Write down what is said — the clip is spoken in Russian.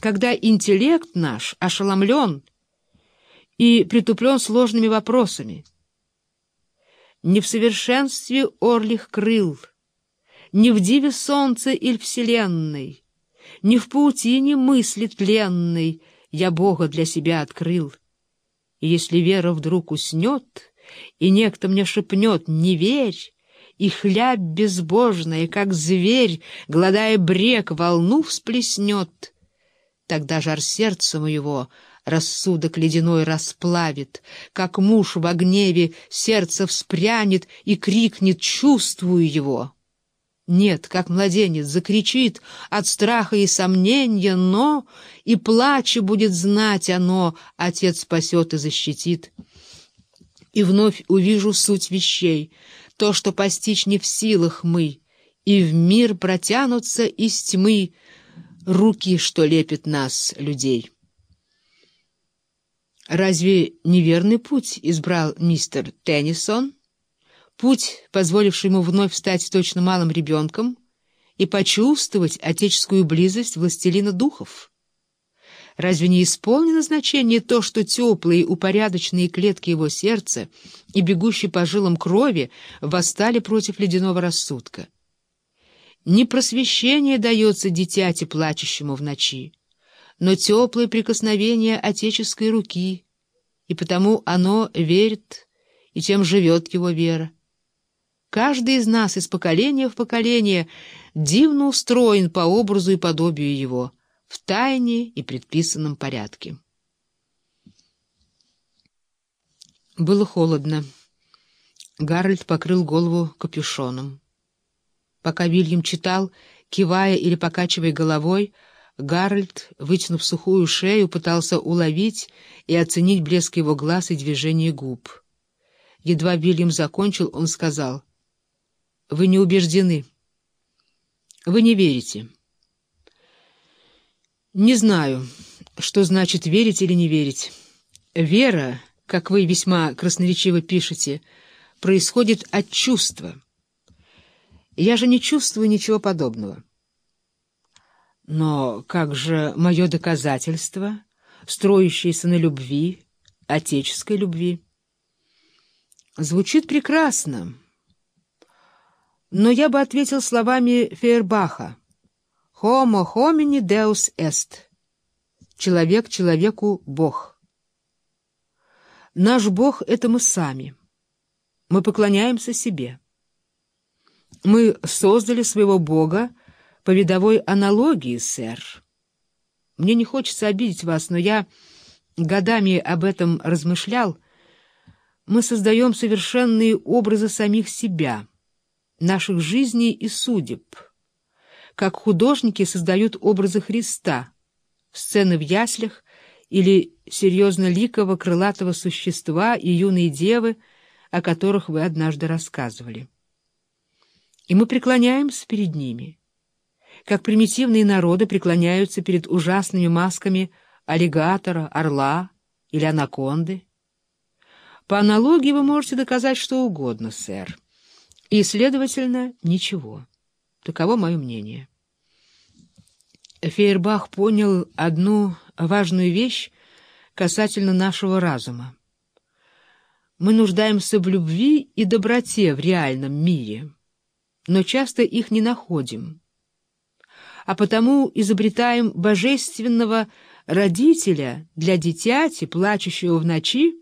когда интеллект наш ошеломлен и притуплен сложными вопросами. Не в совершенстве орлих крыл, не в диве солнца или вселенной, не в паутине мысли тленной я Бога для себя открыл. И если вера вдруг уснет, и некто мне шепнет «не верь», и хляб безбожная, как зверь, гладая брег, волну всплеснет, тогда жар сердца моего рассудок ледяной расплавит, как муж в гневе сердце вспрянет и крикнет «чувствую его». Нет, как младенец закричит от страха и сомнения, но и плача будет знать оно, отец спасет и защитит. И вновь увижу суть вещей, то, что постичь не в силах мы, и в мир протянутся из тьмы руки, что лепит нас, людей. Разве неверный путь избрал мистер Теннисон? Путь, позволивший ему вновь стать точно малым ребенком и почувствовать отеческую близость властелина духов? Разве не исполнено значение то, что теплые, упорядоченные клетки его сердца и бегущие по жилам крови восстали против ледяного рассудка? Не просвещение дается дитяти, плачущему в ночи, но теплое прикосновение отеческой руки, и потому оно верит, и тем живет его вера. Каждый из нас из поколения в поколение дивно устроен по образу и подобию его — в тайне и предписанном порядке. Было холодно. Гарольд покрыл голову капюшоном. Пока Вильям читал, кивая или покачивая головой, Гарольд, вытянув сухую шею, пытался уловить и оценить блеск его глаз и движение губ. Едва Вильям закончил, он сказал, «Вы не убеждены. Вы не верите». Не знаю, что значит верить или не верить. Вера, как вы весьма красноречиво пишете, происходит от чувства. Я же не чувствую ничего подобного. Но как же мое доказательство, строящееся на любви, отеческой любви? Звучит прекрасно. Но я бы ответил словами Фейербаха. Homo homini deus est. Человек человеку Бог. Наш Бог — это мы сами. Мы поклоняемся себе. Мы создали своего Бога по видовой аналогии, сэр. Мне не хочется обидеть вас, но я годами об этом размышлял. Мы создаем совершенные образы самих себя, наших жизней и судеб — как художники создают образы Христа, сцены в яслях или серьезно ликого крылатого существа и юной девы, о которых вы однажды рассказывали. И мы преклоняемся перед ними, как примитивные народы преклоняются перед ужасными масками аллигатора, орла или анаконды. По аналогии вы можете доказать что угодно, сэр, и, следовательно, ничего. Таково мое мнение. Фейербах понял одну важную вещь касательно нашего разума. Мы нуждаемся в любви и доброте в реальном мире, но часто их не находим, а потому изобретаем божественного родителя для дитяти, плачущего в ночи,